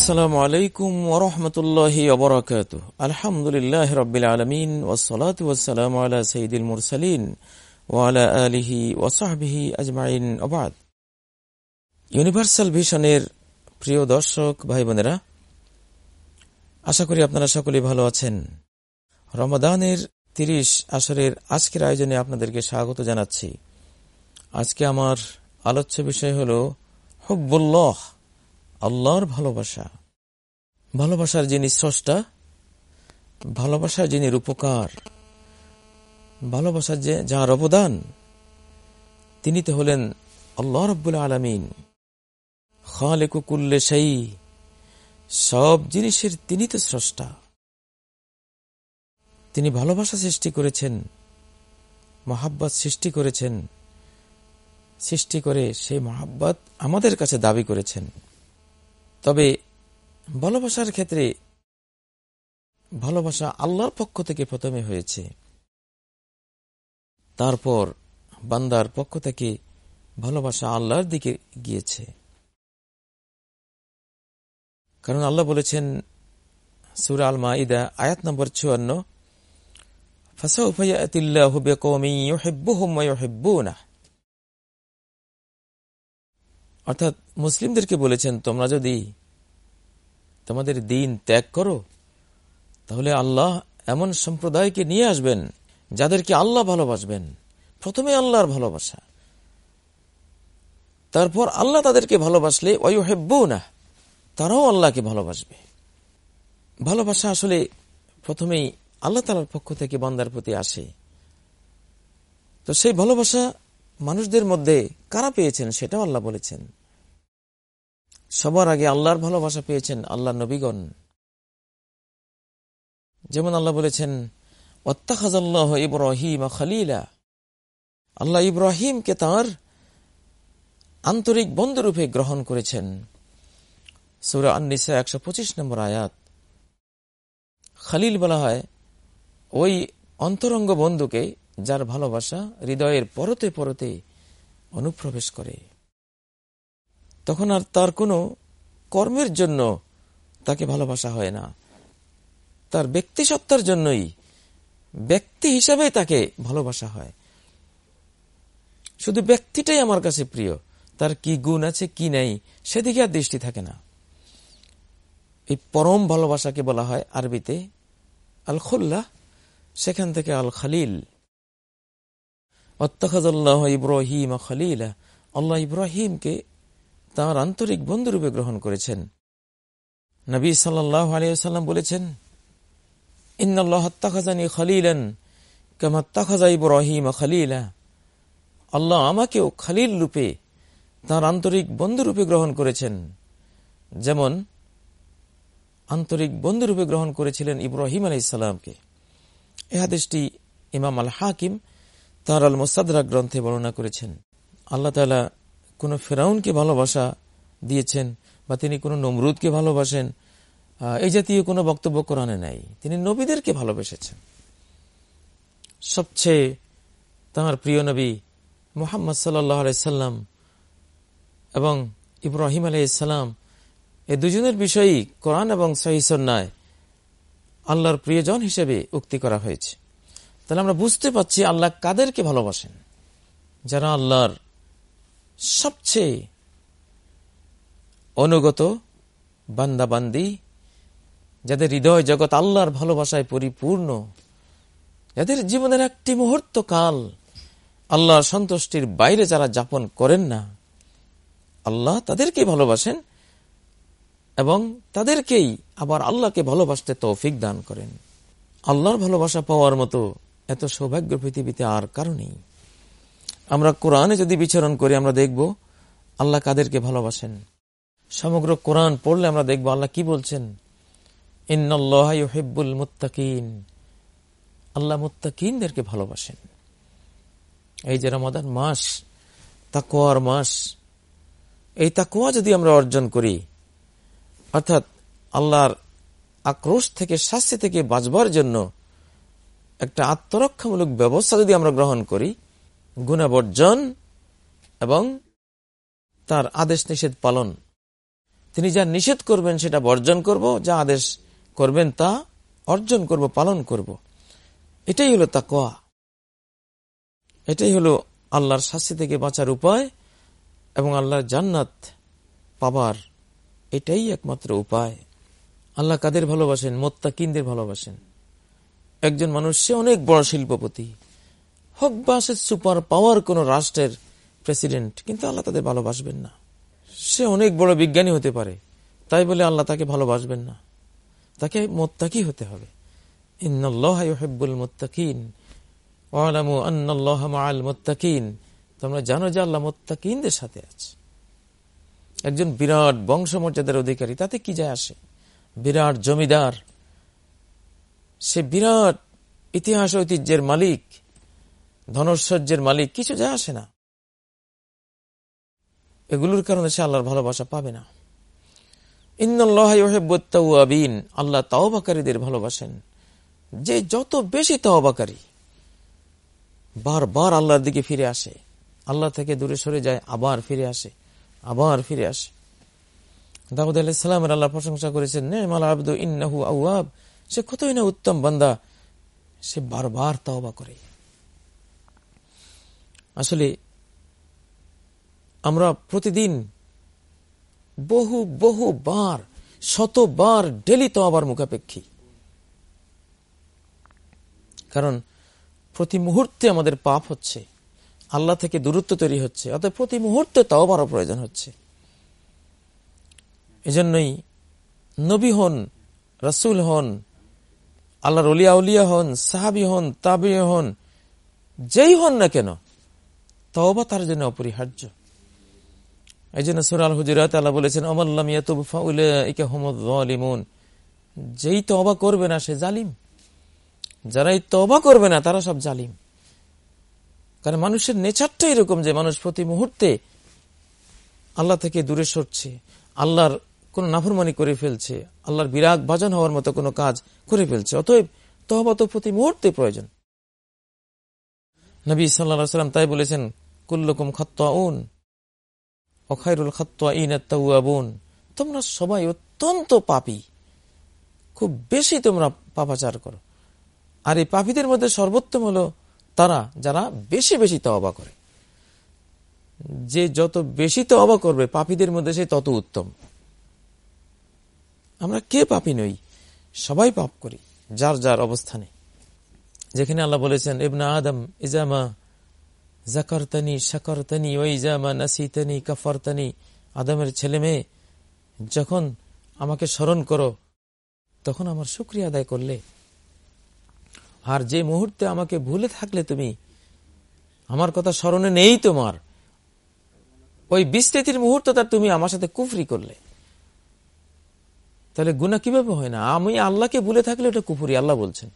আসসালামু আলাইকুম ওরহমতুল্লাহ ওবরাকাত আলহামদুলিল্লাহ রবিল আলমিন ওসলাত ওসালাম আলা সঈদুল মুরসালিন ওয়ালা আলিহি ওসাহবিহি আজমাইন। ওবাদ ইউনিভার্সাল ভিশনের প্রিয় দর্শক ভাই বোনেরা আশা করি আপনারা সকলে ভালো আছেন। রমাদানের তিরিশ আসরের আজকের আয়োজনে আপনাদেরকে স্বাগত জানাচ্ছি। আজকে আমার আলোচ্য বিষয় হল হব্বুল্লাহ। আল্লাহর ভালোবাসা। ভালোবাসার যিনি স্রষ্টা, ভালোবাসার যিনি রূপকার, ভালোবাসার যে যার অবদান, তিনি তো হলেন আল্লাহ রব্বুল আলমিন। খালেকুকুল্লে সেই সব জিনিসের তিনি তো স্রষ্টা। তিনি ভালোবাসা সৃষ্টি করেছেন, মহাব্বত সৃষ্টি করেছেন, সৃষ্টি করে সেই মহাব্বত আমাদের কাছে দাবি করেছেন। তবে ভালোবাসার ক্ষেত্রে ভালোবাসা আল্লাহর পক্ষ থেকে প্রথমে হয়েছে। তারপর বান্দার পক্ষ থেকে ভালোবাসা আল্লাহর দিকে গিয়েছে। কারণ আল্লাহ বলেছেন, সুরা আল মাইদা আয়াত নম্বর চুয়ান্ন অর্থাৎ মুসলিমদেরকে বলেছেন, তোমরা যদি তোমাদের দিন ত্যাগ করো, তাহলে আল্লাহ এমন সম্প্রদায়কে নিয়ে আসবেন যাদেরকে আল্লাহ ভালোবাসবেন। প্রথমে আল্লাহর ভালোবাসা। তারপর আল্লাহ তাদেরকে ভালোবাসলে হেব্বু না তারাও আল্লাহকে ভালোবাসবে। ভালোবাসা আসলে প্রথমেই আল্লাহ তালার পক্ষ থেকে বান্দার প্রতি আসে। তো সেই ভালোবাসা মানুষদের মধ্যে কারা পেয়েছেন সেটাও আল্লাহ বলেছেন। সবার আগে আল্লাহর ভালোবাসা পেয়েছেন আল্লাহ নবীগণ। যেমন আল্লাহ বলেছেন অত্তাখাজাল্লাহ ইব্রাহিম খালিলা। আল্লাহ ইব্রাহিমকে তার আন্তরিক বন্ধুরূপে গ্রহণ করেছেন। সুরা আন্নিসা একশো পঁচিশ নম্বর আয়াত। খালিল বলা হয়, ওই অন্তরঙ্গ বন্ধুকে যার ভালোবাসা হৃদয়ের পরতে পরতে অনুপ্রবেশ করে। তখন আর তার কোনো কর্মের জন্য তাকে ভালোবাসা হয় না। তার ব্যক্তি সত্তার জন্যই ব্যক্তি হিসাবে তাকে ভালোবাসা হয়। শুধু ব্যক্তিটাই আমার কাছে প্রিয়। তার কি গুণ আছে, কি নেই, সেদিকে আর দৃষ্টি থাকে না। এই পরম ভালোবাসাকে বলা হয় আরবিতে আল খুল্লাহ সেখান থেকে আল খালিল অত্তাখাজ ইব্রাহিম খালিল, আল্লাহ ইব্রাহিমকে তাঁর আন্তরিক বন্ধুরূপে গ্রহণ করেছেন। নবী আলিয়াল্লাম বলেছেন খালিলেন আল্লাহ আমাকেও খালিল রূপে তাঁর আন্তরিক বন্ধুরূপে গ্রহণ করেছেন। যেমন, আন্তরিক বন্ধুরূপে গ্রহণ করেছিলেন ইব্রাহিম আলাই ইসাল্লামকে এ হাদেশটি ইমাম আল হাকিম তাঁর আল মোসাদরা গ্রন্থে বর্ণনা করেছেন। আল্লাহ তালা কোনো ফেরাউনকে ভালোবাসা দিয়েছেন বা তিনি কোনো নমরুদকে ভালোবাসেন এই জাতীয় কোনো বক্তব্য কোরআনে নাই। তিনি নবীদেরকে ভালোবেসেছেন। সবচেয়ে তাঁর প্রিয় নবী মোহাম্মদ সাল্লাম এবং ইব্রাহিম আলাইসাল্লাম এই দুজনের বিষয়ই কোরআন এবং সহিসন্যায় আল্লাহর প্রিয়জন হিসেবে উক্তি করা হয়েছে। তাহলে আমরা বুঝতে পাচ্ছি আল্লাহ কাদেরকে ভালোবাসেন? যারা আল্লাহর সবচেয়ে অনুগত বান্দাবান্দি, যাদের হৃদয় জগৎ আল্লাহর ভালোবাসায় পরিপূর্ণ, যাদের জীবনের একটি মুহূর্ত কাল আল্লাহর সন্তুষ্টির বাইরে যারা যাপন করেন না, আল্লাহ তাদেরকেই ভালোবাসেন এবং তাদেরকেই আবার আল্লাহকে ভালোবাসতে তৌফিক দান করেন। আল্লাহর ভালোবাসা পাওয়ার মতো এত সৌভাগ্য পৃথিবীতে আর কারণেই আমরা কোরআনে যদি বিচরণ করি, আমরা দেখব আল্লাহ কাদেরকে ভালোবাসেন। সমগ্র কোরআন পড়লে আমরা দেখব আল্লাহ কি বলছেন? ইন্নআল্লাহিবুল মুত্তাকিন। আল্লাহ মুত্তাকিনদেরকে ভালোবাসেন। এই যে রমাদান মাস তাকোয়ার মাস, এই তাকোয়া যদি আমরা অর্জন করি, অর্থাৎ আল্লাহর আক্রোশ থেকে, শাস্তি থেকে বাঁচবার জন্য একটা আত্মরক্ষামূলক ব্যবস্থা যদি আমরা গ্রহণ করি গুণাবর্জন এবং তার আদেশ নিষেধ পালন। তিনি যা নিষেধ করবেন সেটা বর্জন করব, যা আদেশ করবেন তা অর্জন করব, পালন করব। এটাই হলো তা তাকোয়া এটাই হলো আল্লাহর শাস্তি থেকে বাঁচার উপায় এবং আল্লাহর জান্নাত পাবার এটাই একমাত্র উপায়। আল্লাহ কাদের ভালোবাসেন? মোত্তাকিনদের ভালোবাসেন। একজন মানুষ, সে অনেক বড় শিল্পপতি। হোক বা সে সুপার পাওয়ার কোন রাষ্ট্রের প্রেসিডেন্ট, কিন্তু আল্লাহ তাদের ভালোবাসবেন না। সে অনেক বড় বিজ্ঞানী হতে পারে, তাই বলে আল্লাহ তাকে ভালোবাসবেন না। তাকে মোত্তাকি হতে হবে। মোত্তাকিন। মোত্তাকিন। তোমরা জানো যে আল্লাহ মোত্তাকিনদের সাথে আছে। একজন বিরাট বংশমর্যাদার অধিকারী, তাতে কি যায় আসে? বিরাট জমিদার। সে বিরাট ইতিহাস ঐতিহ্যের মালিক। ধনৈশ্বর্যের মালিক কিছু যায় আসে না। এগুলোর কারণে সে আল্লাহর ভালোবাসা পাবে না। ইন্দিন আল্লাহ তাওবাকারীদের ভালোবাসেন। যে যত বেশি তাওবাকারী আল্লাহর দিকে ফিরে আসে। আল্লাহ থেকে দূরে সরে যায়, আবার ফিরে আসে, আবার ফিরে আসে। দাউদ আলাইসালামের আল্লাহ প্রশংসা করেছেন, নেমাল আব্দু ইন্নাহু আউয়াব সে কতই না উত্তম বান্দা, সে বারবার তাওবা করে। আসলে আমরা প্রতিদিন বহু বহু বার, শতবার ডেলি তো আবার মুখাপেক্ষী। কারণ প্রতি মুহূর্তে আমাদের পাপ হচ্ছে, আল্লাহ থেকে দূরত্ব তৈরি হচ্ছে অর্থাৎ প্রতি মুহূর্তে তাও বারো প্রয়োজন হচ্ছে। এজন্যই নবী হন, রসুল হন, আল্লাহর অলিয়া উলিয়া হন, সাহাবি হন তাবি হন, যেই হন না কেন তওবা তার জন্য অপরিহার্য। এই জন্য সুরাল হুজুরাত আল্লাহ বলেছেন অমল্লাম ইয়াতুবলিমুন যেই তবা করবে না, সে জালিম। যারা এই তবা করবে না, তারা সব জালিম। কারণ মানুষের নেচারটা এরকম যে মানুষ প্রতি মুহূর্তে আল্লাহ থেকে দূরে সরছে, আল্লাহর কোন নাফরমানি করে ফেলছে, আল্লাহর বিরাগ ভাজন হওয়ার মতো কোনো কাজ করে ফেলছে। অতএব তহবা তো প্রতি মুহূর্তে প্রয়োজন। নবী সাল্লা সাল্লাম তাই বলেছেন কুল্লকুম খত্তাউন অখাইরুল খত্তাউন তোমরা সবাই অত্যন্ত পাপি। খুব বেশি তোমরা পাপাচার করো। আর এই পাপীদের মধ্যে সর্বোত্তম হলো তারা, যারা বেশি বেশি তবা করে। যে যত বেশি তবা করবে পাপীদের মধ্যে সে তত উত্তম। আমরা কে পাপি নই, সবাই পাপ করি, যার যার অবস্থানে। যেখানে আল্লাহ বলেছেন, ইবনা আদম ইজামা জাকারতানি, শাকরতানি, ওই জামা নাসিতানি, কাফারতানি, আদমের ছেলে মেয়ে, যখন আমাকে স্মরণ করো, তখন আমার শুক্রিয়া আদায় করলে। আর যে মুহূর্তে আমাকে ভুলে থাকলে তুমি, আমার কথা স্মরণে নেই তোমার। ওই বিস্তৃতির মুহূর্তটা তুমি আমার সাথে কুফরি করলে। তাহলে গুণা কীভাবে হয় না? আমি আল্লাহকে ভুলে থাকলে ওটা কুফুরি, আল্লাহ বলছেন।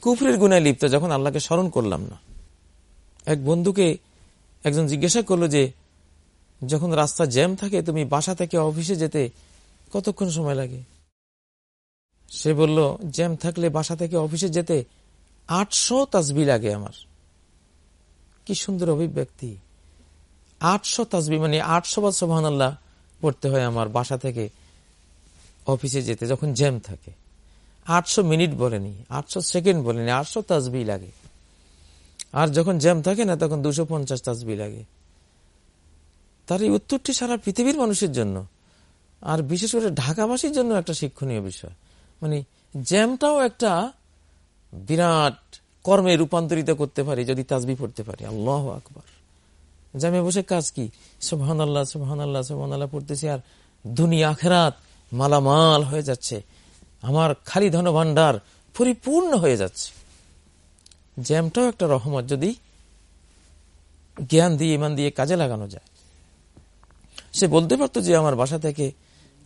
কুফরির গুণায় লিপ্ত, যখন আল্লাহকে স্মরণ করলাম না। এক বন্ধুকে একজন জিজ্ঞাসা করল যে, যখন রাস্তা জ্যাম থাকে, তুমি বাসা থেকে অফিসে যেতে কতক্ষণ সময় লাগে? সে বলল, জ্যাম থাকলে বাসা থেকে অফিসে যেতে আটশো তাজবি লাগে আমার। কি সুন্দর অভিব্যক্তি। আটশো তাজবি মানে আটশো বা সোহান আল্লাহ পড়তে হয় আমার বাসা থেকে অফিসে যেতে, যখন জ্যাম থাকে। আটশো মিনিট বলেনি, আটশো সেকেন্ড বলেনি, আটশো তাজবি লাগে। আর যখন জ্যাম থাকে না, তখন দুশো পঞ্চাশ তাজবি লাগে। তার এই উত্তরটি সারা পৃথিবীর মানুষের জন্য। আর বিশেষ করে ঢাকাবাসীর জন্য একটা শিক্ষণীয় বিষয়। মানে জ্যামটাও একটা বিরাট কর্মে রূপান্তরিত করতে পারি, যদি তাজবি পড়তে পারি। আল্লাহ আকবর। জ্যামে বসে কাজ কি? সোহান আল্লাহ সোহান আল্লাহ সোহান আল্লাহ পড়তেছি আর দুনিয়া আখেরাত মালামাল হয়ে যাচ্ছে। আমার খালি ধন ভান্ডার পরিপূর্ণ হয়ে যাচ্ছে। জ্যামটাও একটা রহমত যদি জ্ঞান দিয়ে, ইমান দিয়ে কাজে লাগানো যায়। সে বলতে পারতো যে আমার বাসা থেকে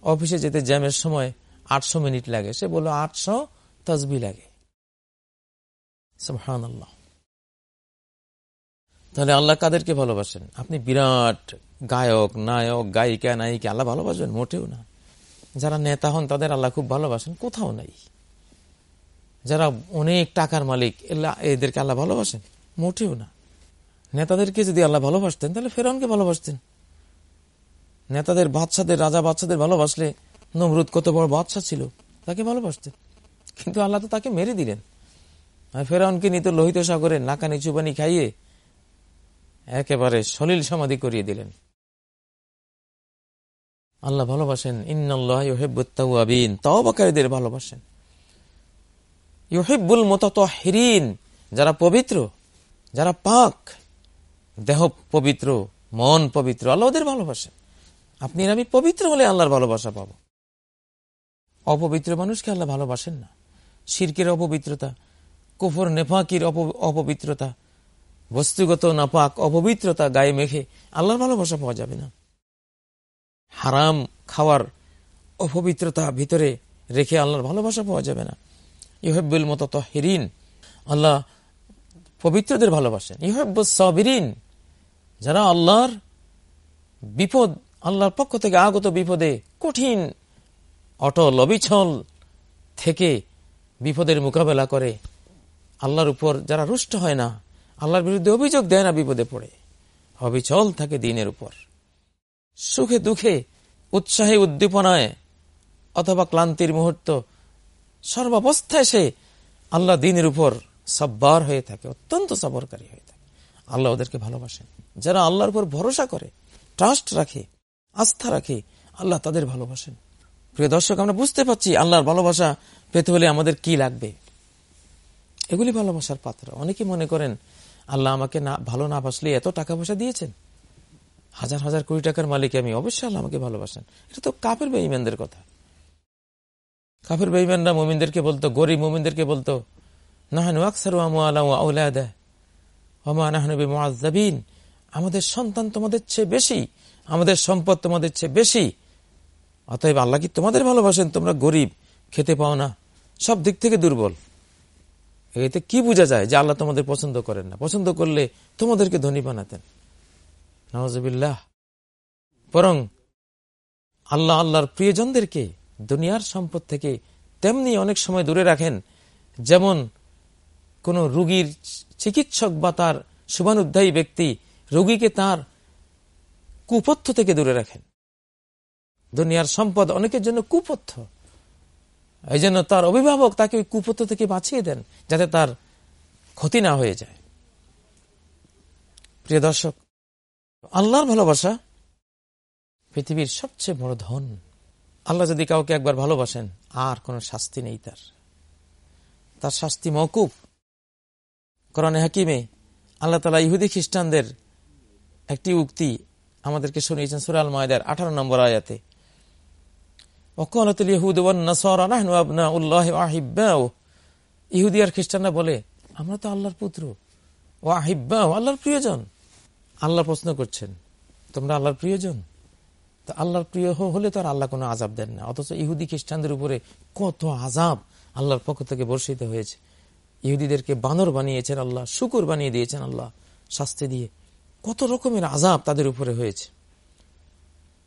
অফিসে যেতে জ্যামের সময় আটশো মিনিট লাগে। সে বলল, আটশো তসবি লাগে। তাহলে আল্লাহ কাদেরকে ভালোবাসেন? আপনি বিরাট গায়ক, নায়ক, গায়িকা, নায়িকা, আল্লাহ ভালোবাসবেন? মোটেও না। যারা নেতা হন, তাদের আল্লাহ খুব ভালোবাসেন। কোথাও নাই। যারা অনেক টাকার মালিক এদেরকে আল্লাহ ভালোবাসেন? মোটেও না। নেতাদেরকে যদি আল্লাহ ভালোবাসতেন, তাহলে ফেরাউনকে ভালোবাসতেন। নেতাদের বাচ্চাদের রাজা বাচ্চাদের ভালোবাসলে নমরুদ কত বড় বাচ্চা ছিল, তাকে ভালোবাসতেন। কিন্তু আল্লাহ তো তাকে মেরে দিলেন। ফেরাউনকে নিত লোহিত সাগরে নাকানি চুবানি খাইয়ে একেবারে সলিল সমাধি করিয়ে দিলেন। আল্লাহ ভালোবাসেন ইন্নআল্লাহিন তওবাকারীদের ভালোবাসেন। ইউহিবুল হিরিন যারা পবিত্র, যারা পাক, দেহ পবিত্র, মন পবিত্র, আল্লাহ ওদের ভালোবাসেন। আপনি আমি পবিত্র হলে আল্লাহর ভালোবাসা পাব। অপবিত্র মানুষকে আল্লাহ ভালোবাসেন না। শিরকের অপবিত্রতা, কুফর, নেফাকির অপবিত্রতা, বস্তুগত নাপাক, অপবিত্রতা গায়ে মেখে আল্লাহর ভালোবাসা পাওয়া যাবে না। হারাম খাওয়ার অপবিত্রতা ভিতরে রেখে আল্লাহর ভালোবাসা পাওয়া যাবে না। ইহেব্বুল মতো তহিরিন আল্লাহ পবিত্রদের ভালোবাসেন। ইহেব্বুল সাবিরিন, যারা আল্লাহর বিপদ, আল্লাহর পক্ষ থেকে আগত বিপদে কঠিন, অটল অবিছল থেকে বিপদের মোকাবেলা করে। আল্লাহর উপর যারা রুষ্ট হয় না, আল্লাহর বিরুদ্ধে অভিযোগ দেয় না, বিপদে পড়ে। অবিচল থাকে দিনের উপর। সুখে দুঃখে, উৎসাহে উদ্দীপনায় অথবা ক্লান্তির মুহূর্ত সর্বাবস্থায় সে আল্লাহ দিনের উপর সব্বার হয়ে থাকে, অত্যন্ত সবরকারী হয়ে থাকে। আল্লাহ ওদেরকে ভালোবাসেন। যারা আল্লাহর উপর ভরসা করে ট্রাস্ট রাখে, আস্থা রাখে, আল্লাহ তাদের ভালোবাসেন। প্রিয় দর্শক, আমরা বুঝতে পারছি আল্লাহর ভালোবাসা পেতে হলে আমাদের কি লাগবে। এগুলি ভালোবাসার পাত্র। অনেকে মনে করেন, আল্লাহ আমাকে না, ভালো না বাসলে এত টাকা পয়সা দিয়েছেন। হাজার হাজার কোটি টাকার মালিক আমি, অবশ্যই আল্লাহ আমাকে ভালোবাসেন। এটা তো কাপের বেইম্যানদের কথা। কাপের বেইম্যানরা মোমিনদেরকে বলতো, গরিব মোমিনদেরকে বলতো, নাহানু আকসার আমাদের সন্তান তোমাদের চেয়ে বেশি, আমাদের সম্পদ তোমাদের চেয়ে বেশি, অতএব আল্লাহ কি তোমাদের ভালোবাসেন? তোমরা গরিব, খেতে পাও না, সব দিক থেকে দুর্বল। এতে কি বোঝা যায় যে আল্লাহ তোমাদের পছন্দ করেন না? পছন্দ করলে তোমাদেরকে ধনী বানাতেন। নওয়াজবিল্লাহ বরং আল্লাহ আল্লাহর প্রিয়জনদেরকে দুনিয়ার সম্পদ থেকে তেমনি অনেক সময় দূরে রাখেন। যেমন কোন রুগীর চিকিৎসক বা তার শুভানুধ্যায়ী ব্যক্তি রোগীকে তার কুপথ্য থেকে দূরে রাখেন। দুনিয়ার সম্পদ অনেকের জন্য কুপথ্য। এই জন্য তার অভিভাবক তাকে ওই কুপথ্য থেকে বাঁচিয়ে দেন যাতে তার ক্ষতি না হয়ে যায়। প্রিয় দর্শক, আল্লাহর ভালোবাসা পৃথিবীর সবচেয়ে বড় ধন। আল্লাহ যদি কাউকে একবার ভালোবাসেন, আর কোনো শাস্তি নেই তার। তার শাস্তি মকুব কোরআনে হাকিমে আল্লাহ তালা ইহুদি খ্রিস্টানদের একটি উক্তি আমাদেরকে শুনিয়েছেন সুরাল মায়দার আঠারো নম্বর আয়াতে। ইহুদি আর খ্রিস্টানরা বলে, আমরা তো আল্লাহর পুত্র ও আল্লাহর প্রিয়জন। আল্লাহ প্রশ্ন করছেন, তোমরা আল্লাহর প্রিয়জন? তো আল্লাহর প্রিয় হলে তো আর আল্লাহ কোনো আজাব দেন না। অথচ ইহুদি খ্রিস্টানদের উপরে কত আজাব আল্লাহর পক্ষ থেকে বর্ষিত হয়েছে। ইহুদিদেরকে বানর বানিয়েছেন আল্লাহ, শুকুর বানিয়ে দিয়েছেন আল্লাহ, শাস্তি দিয়ে। কত রকমের আজাব তাদের উপরে হয়েছে।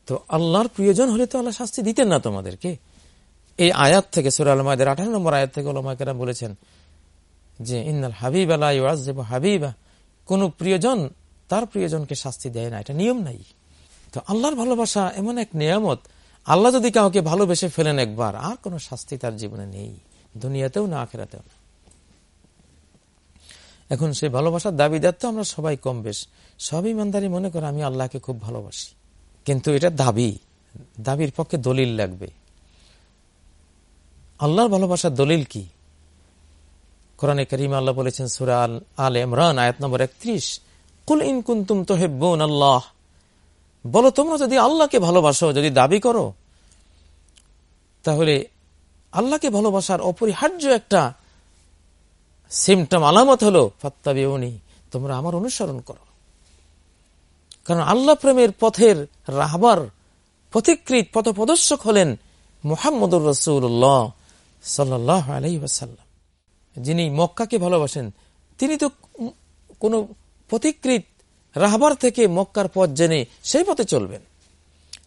তো আল্লাহর প্রিয়জন হলে তো আল্লাহ শাস্তি দিতেন না তোমাদেরকে। এই আয়াত থেকে, সুরা আলমায়দের আঠারো নম্বর আয়াত থেকে ওলামাকেরা বলেছেন যে, ইন্নাল হাবিব আল্লাহ হাবিবা। কোন প্রিয়জন তার প্রিয়জনকে শাস্তি দেয় না, এটা নিয়ম নাই। তো আল্লাহর ভালোবাসা এমন এক নিয়ামত, আল্লাহ যদি কাউকে ভালোবেসে ফেলেন একবার, আর কোন শাস্তি তার জীবনে নেই, দুনিয়াতেও না, আখেরাতেও না। এখন সেই ভালোবাসার দাবিদার তো আমরা সবাই কম বেশ। সব ইমানদারি মনে করে আমি আল্লাহকে খুব ভালোবাসি। কিন্তু এটা দাবি, দাবির পক্ষে দলিল লাগবে। আল্লাহর ভালোবাসার দলিল কি? কোরআনে করিম আল্লাহ বলেছেন, সুরা আল আল ইমরান আয়াত নম্বর একত্রিশ, কুল ইন কুন্তুম তোহেব্বন আল্লাহ বলো তোমরা যদি আল্লাহকে ভালোবাসো, যদি দাবি করো, তাহলে আল্লাহকে ভালোবাসার অপরিহার্য একটা সিমটম আলামত হলো, ফত্তাবিউনি, তোমরা আমার অনুসরণ করো। কারণ আল্লাহ প্রেমের পথের রাহবার পথিকৃত পথ প্রদর্শক হলেন মোহাম্মদুর রসুল্লাহ সাল্লাহ আলহিহাসাল্লাম যিনি মক্কাকে ভালোবাসেন, তিনি তো কোনো পথিকৃত রাহবার থেকে মক্কার পথ জেনে সেই পথে চলবেন।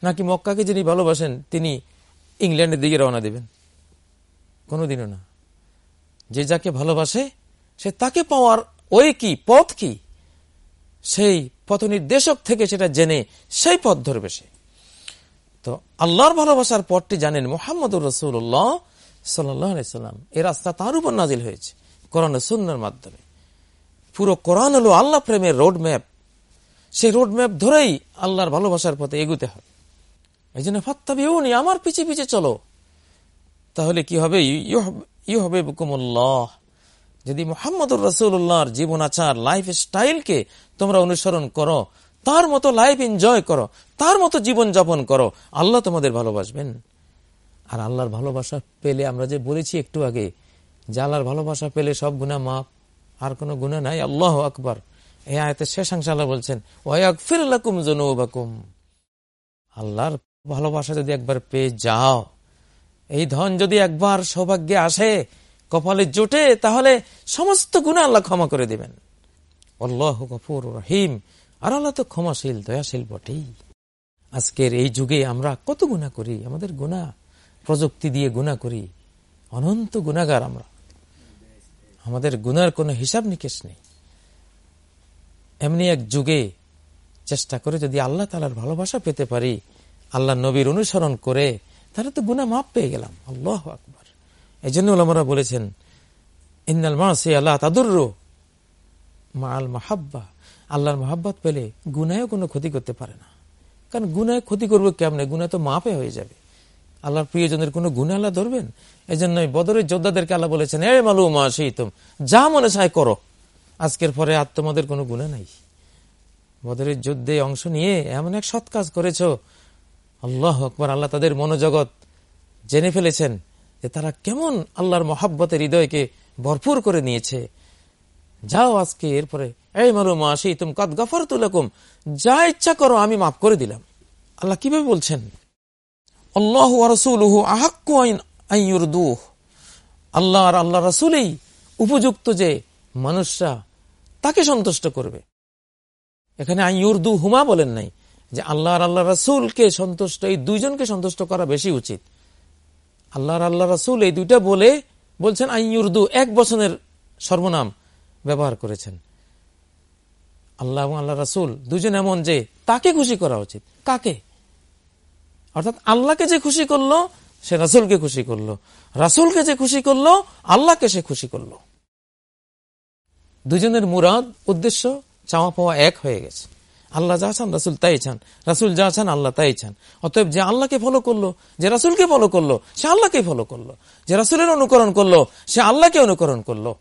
নাকি মক্কাকে যিনি ভালোবাসেন, তিনি ইংল্যান্ডের দিকে রওনা দেবেন? কোনোদিনও না। যে যাকে ভালোবাসে, সে তাকে পাওয়ার ওই কি, পথ কি? সেই পথ নির্দেশক থেকে সেটা জেনে সেই পথ ধরবে সে। তো আল্লাহর ভালোবাসার পথটি জানেন মোহাম্মদুর রসুল্লাহ সাল্লাম। এ রাস্তা তার উপর নাজিল হয়েছে, কোরআন সুন্নার মাধ্যমে। পুরো কোরআন হলো আল্লাহ প্রেমের রোড ম্যাপ সেই রোড ম্যাপ ধরেই আল্লাহর ভালোবাসার পথে এগুতে হবে এই জন্য ফাত্তাবিউনি, আমার পিছে পিছে চলো। তাহলে কি হবে? ইউ হবে বুকুমুল্লাহ যদি মোহাম্মদুর রসুল্লাহর জীবন আচার লাইফ স্টাইলকে তোমরা অনুসরণ করো, তার মতো লাইফ এনজয় করো, তার মতো জীবন যাপন করো, আল্লাহ তোমাদের ভালোবাসবেন। আর আল্লাহর ভালোবাসা পেলে, আমরা যে বলেছি একটু আগে, যে আল্লাহর ভালোবাসা পেলে সব গুণা মাপ আর কোনো গুণা নাই, আল্লাহ আকবর। এই আয়তের শেষাংশ আল্লাহ বলছেন ওয়াক জনুবাকুম আল্লাহর ভালোবাসা যদি একবার পেয়ে যাও, এই ধন যদি একবার সৌভাগ্যে আসে, কপালে জোটে, তাহলে সমস্ত গুণা আল্লাহ ক্ষমা করে দিবেন। আল্লাহ গফুর রহিম। আর আল্লাহ তো ক্ষমাশীল, দয়াশীল বটেই। আজকের এই যুগে আমরা কত গুণা করি, আমাদের গুণা, প্রযুক্তি দিয়ে গুণা করি, অনন্ত গুণাগার আমরা। আমাদের গুনার কোনো হিসাব নিকেশ নেই। এমনি এক যুগে চেষ্টা করে যদি আল্লাহ তালার ভালোবাসা পেতে পারি, আল্লাহ নবীর অনুসরণ করে, তাহলে তো গুনা মাপ পেয়ে গেলাম। আল্লাহ আকবর। এই জন্য ওলামরা বলেছেন, ইন্নাল মাসি আল্লাহ তাদুর মা আল মাহাব্বা। আল্লাহর মাহাব্বাত পেলে গুনায়ও কোনো ক্ষতি করতে পারে না। কারণ গুনায় ক্ষতি করব কেমনে? গুনায় তো মাপে হয়ে যাবে। আল্লাহর প্রিয়জনের কোনো গুণে আল্লাহ ধরবেন? এই জন্য বদরের যোদ্ধাদেরকে আল্লাহ বলেছেন, এ মালু মা তুম যা মনে চায় করো। আজকের পরে আর তোমাদের কোনো গুণা নাই। বদরের যুদ্ধে অংশ নিয়ে এমন এক সৎ কাজ করেছ। আল্লাহ আকবর, আল্লাহ তাদের মনোজগৎ জেনে ফেলেছেন যে তারা কেমন আল্লাহর মহাব্বতের হৃদয়কে ভরপুর করে নিয়েছে। যাও আজকে এরপরে এই মারু মা সেই তুম কদ গফর তুলকুম যা ইচ্ছা করো, আমি মাফ করে দিলাম। আল্লাহ কীভাবে বলছেন? আল্লাহ রসুলহু আহাক্কু আইয়ুরদুহ আল্লাহ আর আল্লাহ রসুলেই উপযুক্ত যে মানুষরা তাকে সন্তুষ্ট করবে। এখানে আইয়ুরদু হুমা বলেন নাই যে আল্লাহ আল্লাহ রসুলকে সন্তুষ্ট, এই দুইজনকে সন্তুষ্ট করা বেশি উচিত। আল্লাহ আল্লাহ রসুল এই দুইটা বলে বলছেন আইয়ুরদু এক বছরের সর্বনাম ব্যবহার করেছেন। আল্লাহ এবং আল্লাহ রাসুল দুজন এমন যে তাকে খুশি করা উচিত। কাকে? অর্থাৎ আল্লাহকে যে খুশি করল, সে রাসুলকে খুশি করল। রাসুলকে যে খুশি করল, আল্লাহকে সে খুশি করল। দুজনের মুরাদ, উদ্দেশ্য চাওয়া পাওয়া এক হয়ে গেছে। আল্লাহ যা চান রাসুল তাই চান। রাসুল যা চান আল্লাহ তাই চান। অতএব যে আল্লাহকে ফলো করল, যে রাসুলকে ফলো করল, সে আল্লাহকে ফলো করল। যে রাসুলের অনুকরণ করল, সে আল্লাহকে অনুকরণ করল।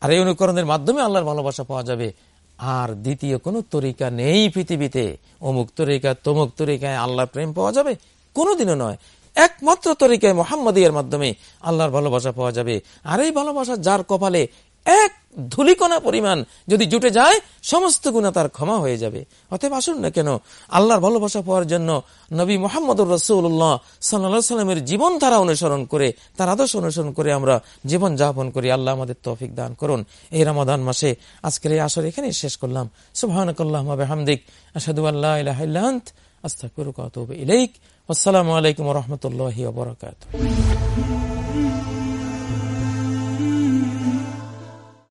আর এই অনুকরণের মাধ্যমে আল্লাহর ভালোবাসা পাওয়া যাবে। আর দ্বিতীয় কোন তরিকা নেই পৃথিবীতে। অমুক তরিকা, তমুক তরিকায় আল্লাহর প্রেম পাওয়া যাবে? কোনোদিনও নয়। একমাত্র তরিকায় মোহাম্মদিয়ার মাধ্যমে আল্লাহর ভালোবাসা পাওয়া যাবে। আর এই ভালোবাসা যার কপালে এক ধুলিকণা পরিমাণ যদি জুটে যায়, সমস্ত গুণা তার ক্ষমা হয়ে যাবে। অতএব আসুন না কেন, আল্লাহর ভালোবাসা পাওয়ার জন্য নবী মোহাম্মদুর রসুল্লাহ সাল্লা সাল্লামের জীবন ধারা অনুসরণ করে, তার আদর্শ অনুসরণ করে আমরা জীবন যাপন করি। আল্লাহ আমাদের তৌফিক দান করুন। এই রমাদান মাসে আজকের এই আসর এখানে শেষ করলাম। সুবাহানকাল্লাহ হামদিক আসাদু আল্লাহ আস্তাকুরুক ইলাইক। আসসালামু আলাইকুম রহমতুল্লাহ বরকাত